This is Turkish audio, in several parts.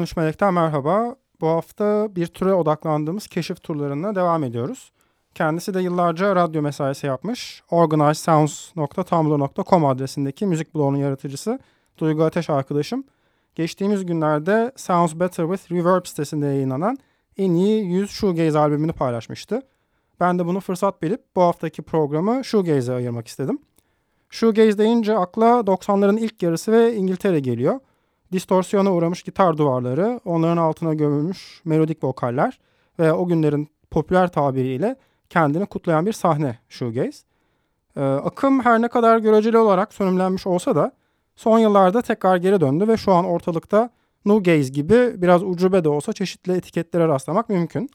13 Melek'ten merhaba. Bu hafta bir türe odaklandığımız keşif turlarına devam ediyoruz. Kendisi de yıllarca radyo mesaisi yapmış. organizedsounds.tumblr.com adresindeki müzik bloğunun yaratıcısı Duygu Ateş arkadaşım. Geçtiğimiz günlerde Sounds Better with Reverb sitesinde yayınlanan en iyi 100 Shoegaze albümünü paylaşmıştı. Ben de bunu fırsat bilip bu haftaki programı Shoegaze'e ayırmak istedim. Shoegaze deyince akla 90'ların ilk yarısı ve İngiltere geliyor. Distorsiyona uğramış gitar duvarları, onların altına gömülmüş melodik vokaller ve o günlerin popüler tabiriyle kendini kutlayan bir sahne shoegaze. Ee, akım her ne kadar göreceli olarak sönümlenmiş olsa da son yıllarda tekrar geri döndü ve şu an ortalıkta Gaze gibi biraz ucube de olsa çeşitli etiketlere rastlamak mümkün.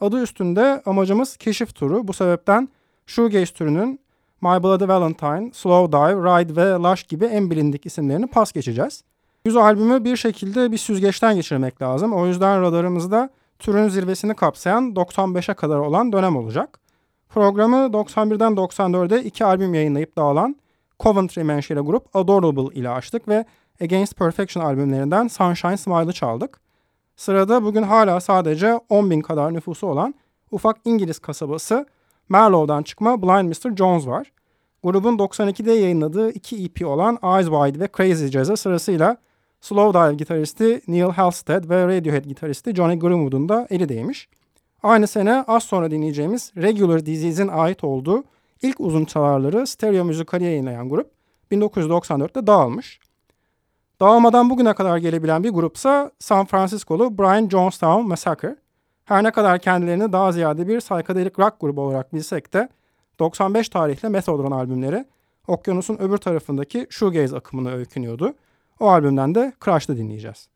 Adı üstünde amacımız keşif turu. Bu sebepten shoegaze türünün My Bloody Valentine, Slow Dive, Ride ve Lush gibi en bilindik isimlerini pas geçeceğiz. Yüz albümü bir şekilde bir süzgeçten geçirmek lazım. O yüzden radarımızda türün zirvesini kapsayan 95'e kadar olan dönem olacak. Programı 91'den 94'e iki albüm yayınlayıp dağılan Coventry menşeli grup Adorable ile açtık ve Against Perfection albümlerinden Sunshine Smile'ı çaldık. Sırada bugün hala sadece 10 bin kadar nüfusu olan ufak İngiliz kasabası Marlow'dan çıkma Blind Mr. Jones var. Grubun 92'de yayınladığı iki EP olan Eyes Wide ve Crazy Jazz'a sırasıyla Slowdive gitaristi Neil Halstead ve Radiohead gitaristi Johnny Greenwood'un da eli değmiş. Aynı sene az sonra dinleyeceğimiz Regular Disease'in ait olduğu ilk uzun çalarları stereo müzikali yayınlayan grup 1994'te dağılmış. Dağılmadan bugüne kadar gelebilen bir grupsa San Francisco'lu Brian Jonestown Massacre. Her ne kadar kendilerini daha ziyade bir psychedelic rock grubu olarak bilsek de 95 tarihli Methodron albümleri okyanusun öbür tarafındaki shoegaze akımını öykünüyordu. O albümden de Crush'ı dinleyeceğiz.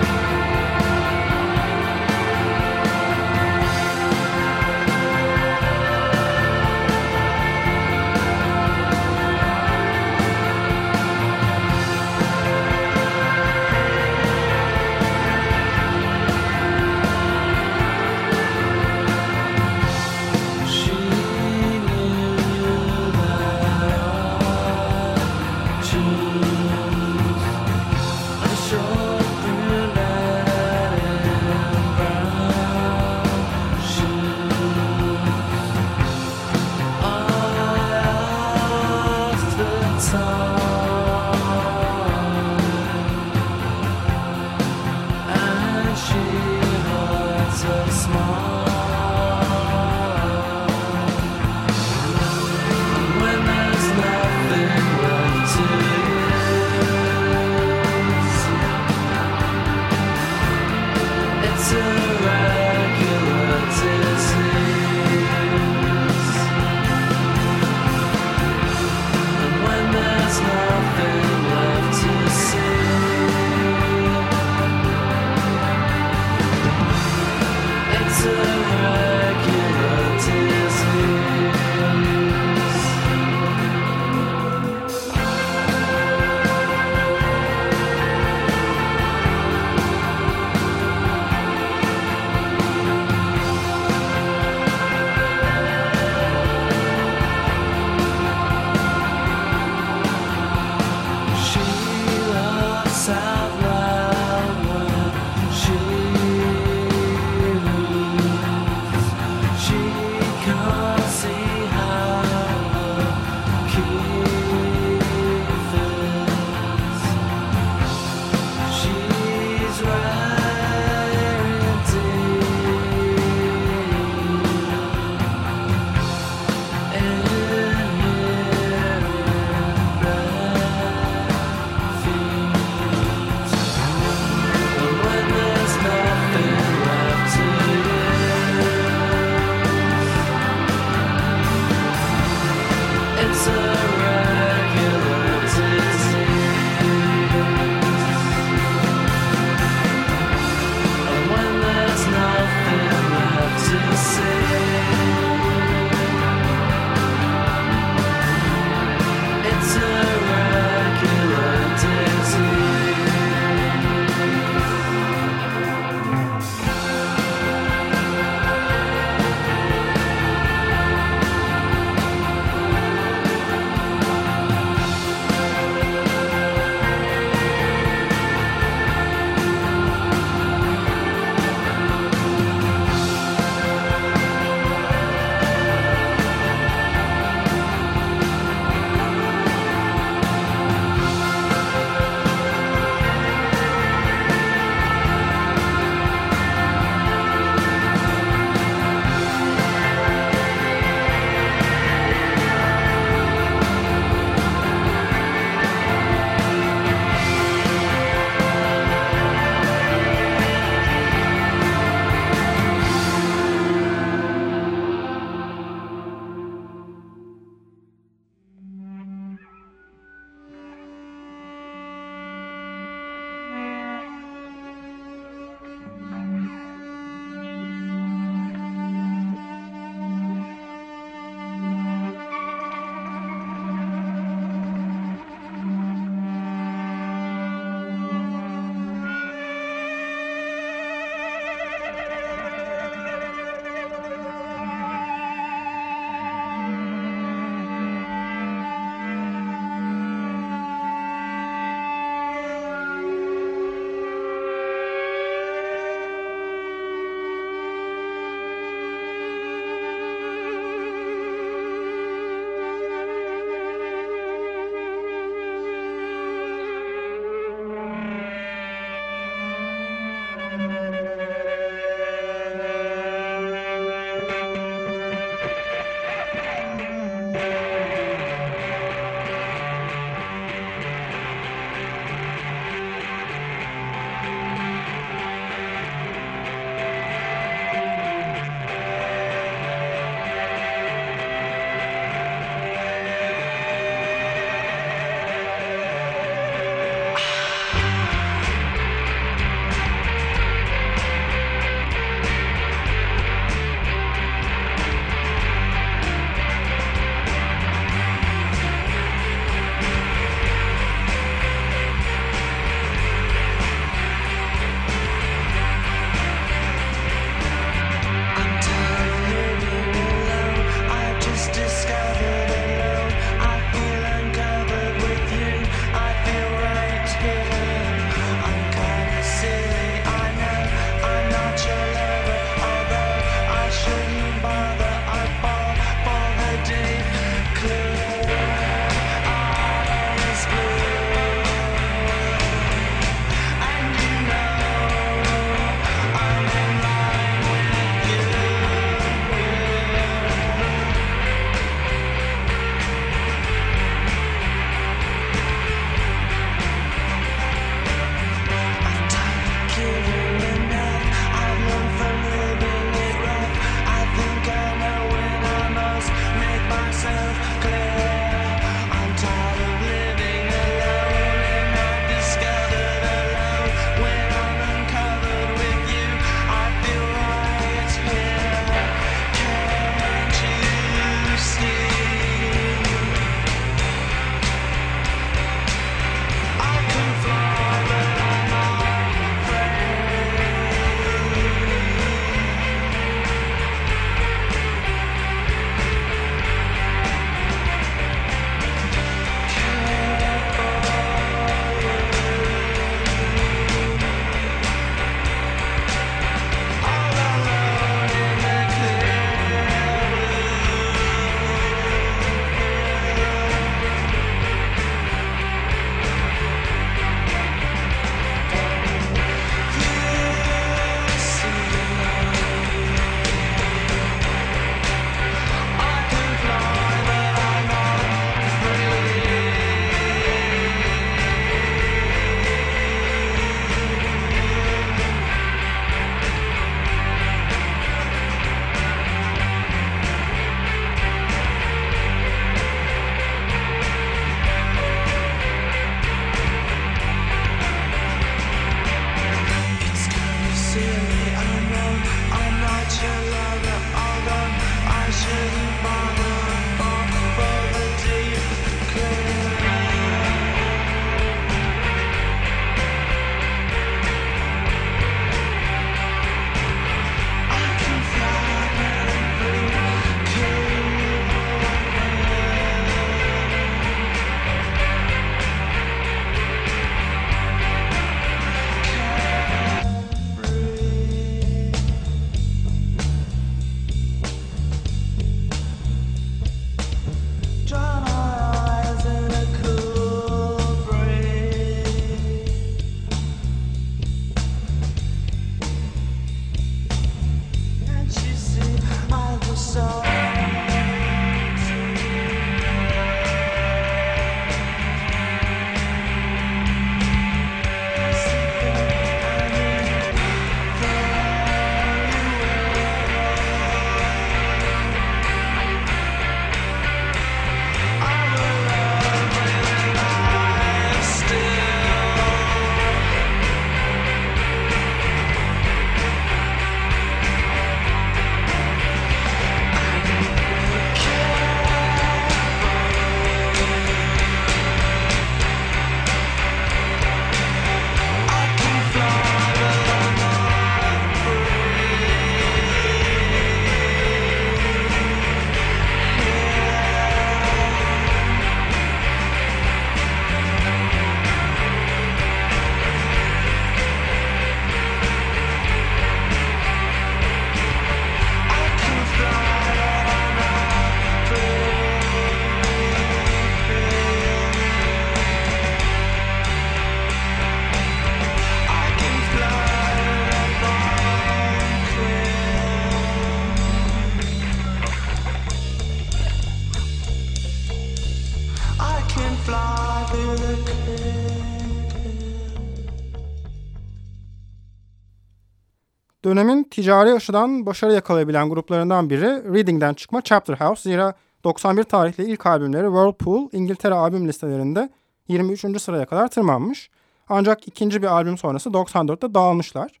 Dönemin ticari açıdan başarı yakalayabilen gruplarından biri Reading'den çıkma Chapter House. Zira 91 tarihli ilk albümleri Whirlpool İngiltere albüm listelerinde 23. sıraya kadar tırmanmış. Ancak ikinci bir albüm sonrası 94'te dağılmışlar.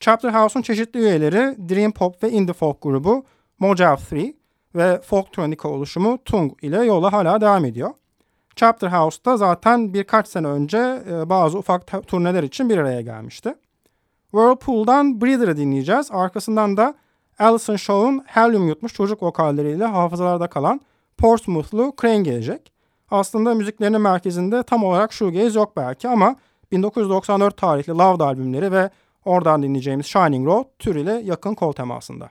Chapter House'un çeşitli üyeleri Dream Pop ve Indie Folk grubu Mojav 3 ve Folktronica oluşumu Tung ile yola hala devam ediyor. Chapter House'da zaten birkaç sene önce e, bazı ufak turneler için bir araya gelmişti. Whirlpool'dan Breather'ı dinleyeceğiz. Arkasından da Alison Shaw'un helyum yutmuş çocuk vokalleriyle hafızalarda kalan Portsmouth'lu Crane gelecek. Aslında müziklerinin merkezinde tam olarak shoegaze yok belki ama 1994 tarihli Loud albümleri ve oradan dinleyeceğimiz Shining Road tür ile yakın kol temasında.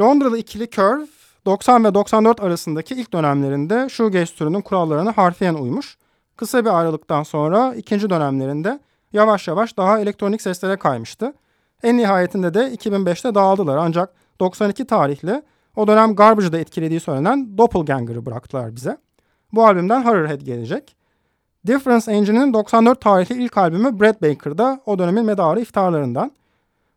Londra'da ikili Curve 90 ve 94 arasındaki ilk dönemlerinde shoegaze türünün kurallarına harfiyen uymuş. Kısa bir ayrılıktan sonra ikinci dönemlerinde yavaş yavaş daha elektronik seslere kaymıştı. En nihayetinde de 2005'te dağıldılar ancak 92 tarihli o dönem Garbage'da etkilediği söylenen Doppelganger'ı bıraktılar bize. Bu albümden Horrorhead gelecek. Difference Engine'in 94 tarihli ilk albümü Brad Baker'da o dönemin medarı iftarlarından.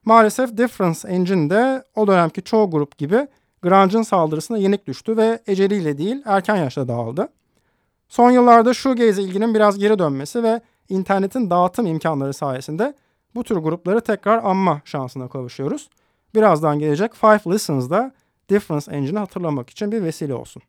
Maalesef Difference Engine de o dönemki çoğu grup gibi grunge'ın saldırısına yenik düştü ve eceliyle değil erken yaşta dağıldı. Son yıllarda shoegaze ilginin biraz geri dönmesi ve internetin dağıtım imkanları sayesinde bu tür grupları tekrar anma şansına kavuşuyoruz. Birazdan gelecek Five Listens'da Difference Engine'i hatırlamak için bir vesile olsun.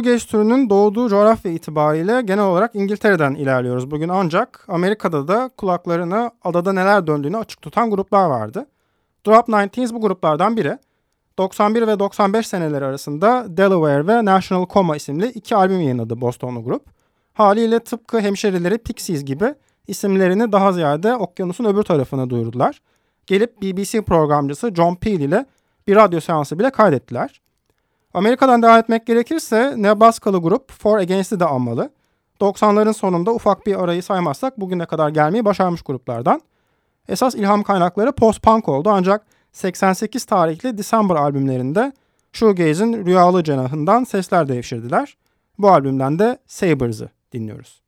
Shoegaze türünün doğduğu coğrafya itibariyle genel olarak İngiltere'den ilerliyoruz bugün ancak Amerika'da da kulaklarını adada neler döndüğünü açık tutan gruplar vardı. Drop 19 bu gruplardan biri. 91 ve 95 seneleri arasında Delaware ve National Coma isimli iki albüm yayınladı Bostonlu grup. Haliyle tıpkı hemşerileri Pixies gibi isimlerini daha ziyade okyanusun öbür tarafına duyurdular. Gelip BBC programcısı John Peel ile bir radyo seansı bile kaydettiler. Amerika'dan devam etmek gerekirse Nebraskalı grup For Against'i de anmalı. 90'ların sonunda ufak bir arayı saymazsak bugüne kadar gelmeyi başarmış gruplardan. Esas ilham kaynakları post-punk oldu ancak 88 tarihli December albümlerinde Shoegaze'in rüyalı cenahından sesler devşirdiler. Bu albümden de Sabers'ı dinliyoruz.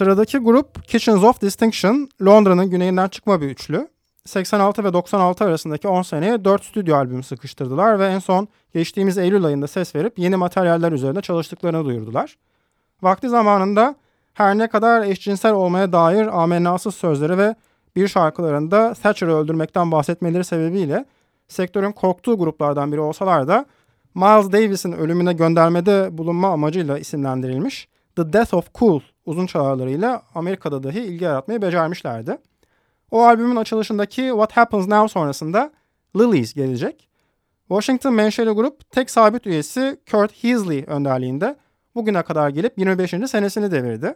Sıradaki grup Kitchens of Distinction, Londra'nın güneyinden çıkma bir üçlü. 86 ve 96 arasındaki 10 seneye 4 stüdyo albümü sıkıştırdılar ve en son geçtiğimiz Eylül ayında ses verip yeni materyaller üzerinde çalıştıklarını duyurdular. Vakti zamanında her ne kadar eşcinsel olmaya dair amenasız sözleri ve bir şarkılarında Thatcher'ı öldürmekten bahsetmeleri sebebiyle sektörün korktuğu gruplardan biri olsalar da Miles Davis'in ölümüne göndermede bulunma amacıyla isimlendirilmiş The Death of Cool uzun çalarlarıyla Amerika'da dahi ilgi yaratmayı becermişlerdi. O albümün açılışındaki What Happens Now sonrasında Lilies gelecek. Washington menşeli grup tek sabit üyesi Kurt Heasley önderliğinde bugüne kadar gelip 25. senesini devirdi.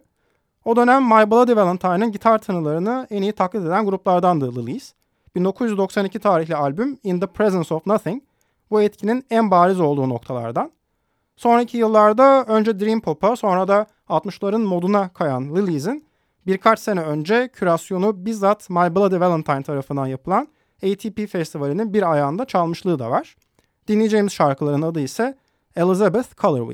O dönem My Bloody Valentine'ın gitar tınılarını en iyi taklit eden gruplardandı Lilies. 1992 tarihli albüm In the Presence of Nothing bu etkinin en bariz olduğu noktalardan. Sonraki yıllarda önce Dream Pop'a sonra da 60'ların moduna kayan Lilies'in birkaç sene önce kürasyonu bizzat My Bloody Valentine tarafından yapılan ATP Festivali'nin bir ayağında çalmışlığı da var. Dinleyeceğimiz şarkıların adı ise Elizabeth Color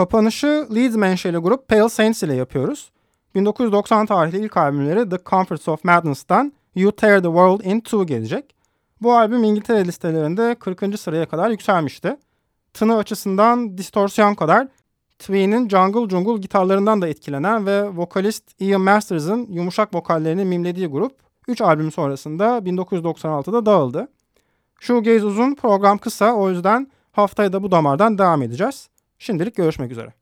Kapanışı Leeds menşeli grup Pale Saints ile yapıyoruz. 1990 tarihli ilk albümleri The Comforts of Madness'tan You Tear the World in Two gelecek. Bu albüm İngiltere listelerinde 40. sıraya kadar yükselmişti. Tını açısından distorsiyon kadar Twee'nin jungle jungle gitarlarından da etkilenen ve vokalist Ian Masters'ın yumuşak vokallerini mimlediği grup 3 albüm sonrasında 1996'da dağıldı. Shoegaze uzun, program kısa o yüzden haftaya da bu damardan devam edeceğiz. Şimdilik görüşmek üzere.